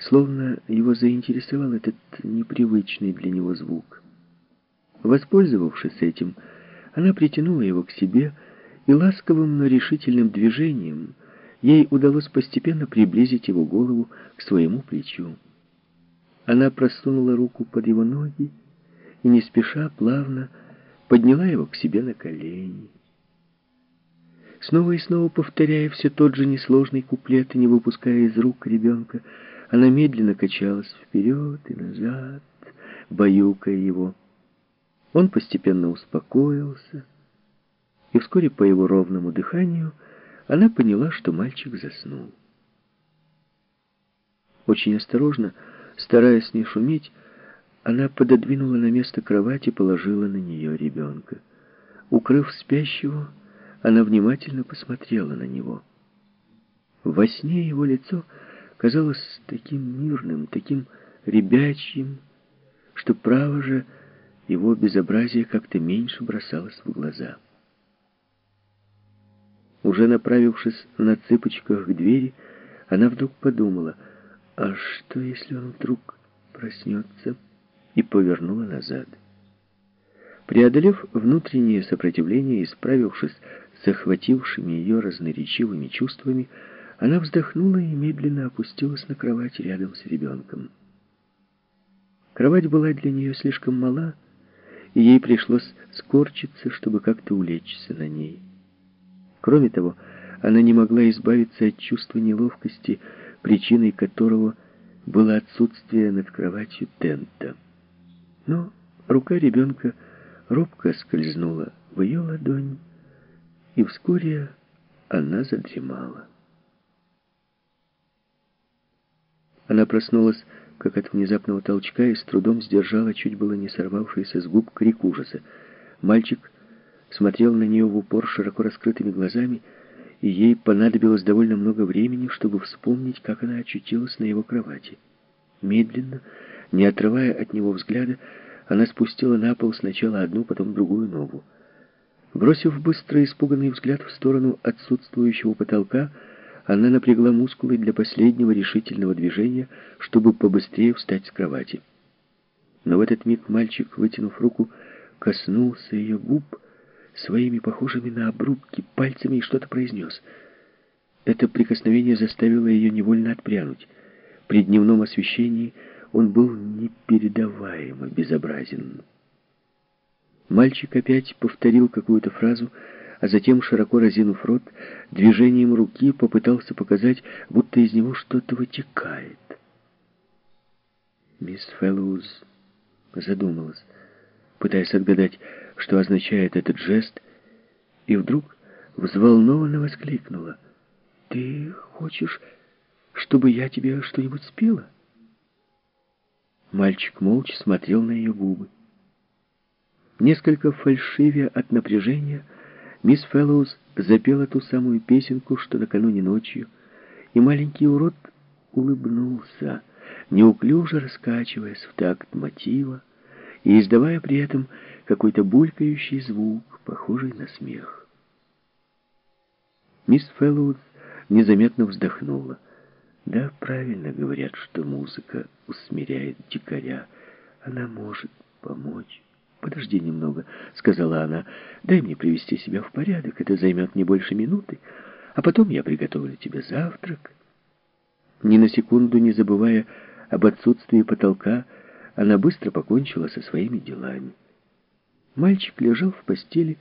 словно его заинтересовал этот непривычный для него звук. Воспользовавшись этим, она притянула его к себе, и ласковым, но решительным движением ей удалось постепенно приблизить его голову к своему плечу. Она просунула руку под его ноги и не спеша, плавно подняла его к себе на колени. Снова и снова повторяя все тот же несложный куплет и не выпуская из рук ребенка, она медленно качалась вперед и назад, баюкая его. Он постепенно успокоился, и вскоре по его ровному дыханию она поняла, что мальчик заснул. Очень осторожно, стараясь не шуметь, она пододвинула на место кровати и положила на нее ребенка. Укрыв спящего, она внимательно посмотрела на него. Во сне его лицо казалось таким мирным, таким ребячьим, что, право же, его безобразие как-то меньше бросалось в глаза. Уже направившись на цыпочках к двери, она вдруг подумала, а что, если он вдруг проснется, и повернула назад. Преодолев внутреннее сопротивление и справившись с охватившими ее разноречивыми чувствами, она вздохнула и медленно опустилась на кровать рядом с ребенком. Кровать была для нее слишком мала, и ей пришлось скорчиться, чтобы как-то улечься на ней. Кроме того, она не могла избавиться от чувства неловкости, причиной которого было отсутствие над кроватью тента. Но рука ребенка робко скользнула в ее ладонь, и вскоре она задремала. Она проснулась, как от внезапного толчка, и с трудом сдержала чуть было не сорвавшийся с губ крик ужаса. Мальчик смотрел на нее в упор широко раскрытыми глазами, и ей понадобилось довольно много времени, чтобы вспомнить, как она очутилась на его кровати. Медленно, не отрывая от него взгляда, она спустила на пол сначала одну, потом другую ногу. Бросив быстрый испуганный взгляд в сторону отсутствующего потолка, она напрягла мускулы для последнего решительного движения, чтобы побыстрее встать с кровати. Но в этот миг мальчик, вытянув руку, коснулся ее губ своими похожими на обрубки пальцами и что-то произнес. Это прикосновение заставило ее невольно отпрянуть. При дневном освещении он был непередаваемо безобразен. Мальчик опять повторил какую-то фразу, а затем, широко разинув рот, движением руки попытался показать, будто из него что-то вытекает. Мисс Фэллоуз задумалась, пытаясь отгадать, что означает этот жест, и вдруг взволнованно воскликнула. «Ты хочешь, чтобы я тебе что-нибудь спела?» Мальчик молча смотрел на ее губы. Несколько фальшивее от напряжения, мисс Фэллоуз запела ту самую песенку, что накануне ночью, и маленький урод улыбнулся, неуклюже раскачиваясь в такт мотива и издавая при этом какой-то булькающий звук, похожий на смех. Мисс Фэллоуз незаметно вздохнула. Да, правильно говорят, что музыка усмиряет дикаря. Она может помочь. «Подожди немного», — сказала она. «Дай мне привести себя в порядок. Это займет не больше минуты. А потом я приготовлю тебе завтрак». Ни на секунду не забывая об отсутствии потолка, она быстро покончила со своими делами. Мальчик лежал в постели,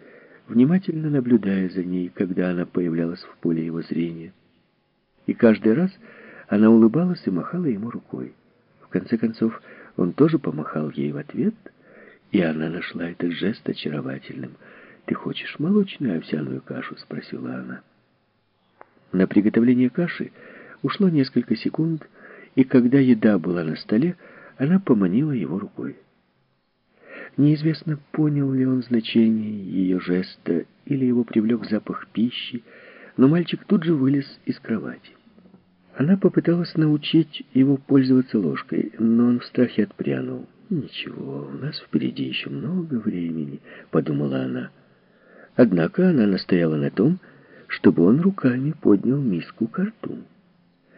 внимательно наблюдая за ней, когда она появлялась в поле его зрения. И каждый раз она улыбалась и махала ему рукой. В конце концов, он тоже помахал ей в ответ — и она нашла этот жест очаровательным. «Ты хочешь молочную овсяную кашу?» — спросила она. На приготовление каши ушло несколько секунд, и когда еда была на столе, она поманила его рукой. Неизвестно, понял ли он значение ее жеста или его привлек запах пищи, но мальчик тут же вылез из кровати. Она попыталась научить его пользоваться ложкой, но он в страхе отпрянул. «Ничего, у нас впереди еще много времени», — подумала она. Однако она настояла на том, чтобы он руками поднял миску к.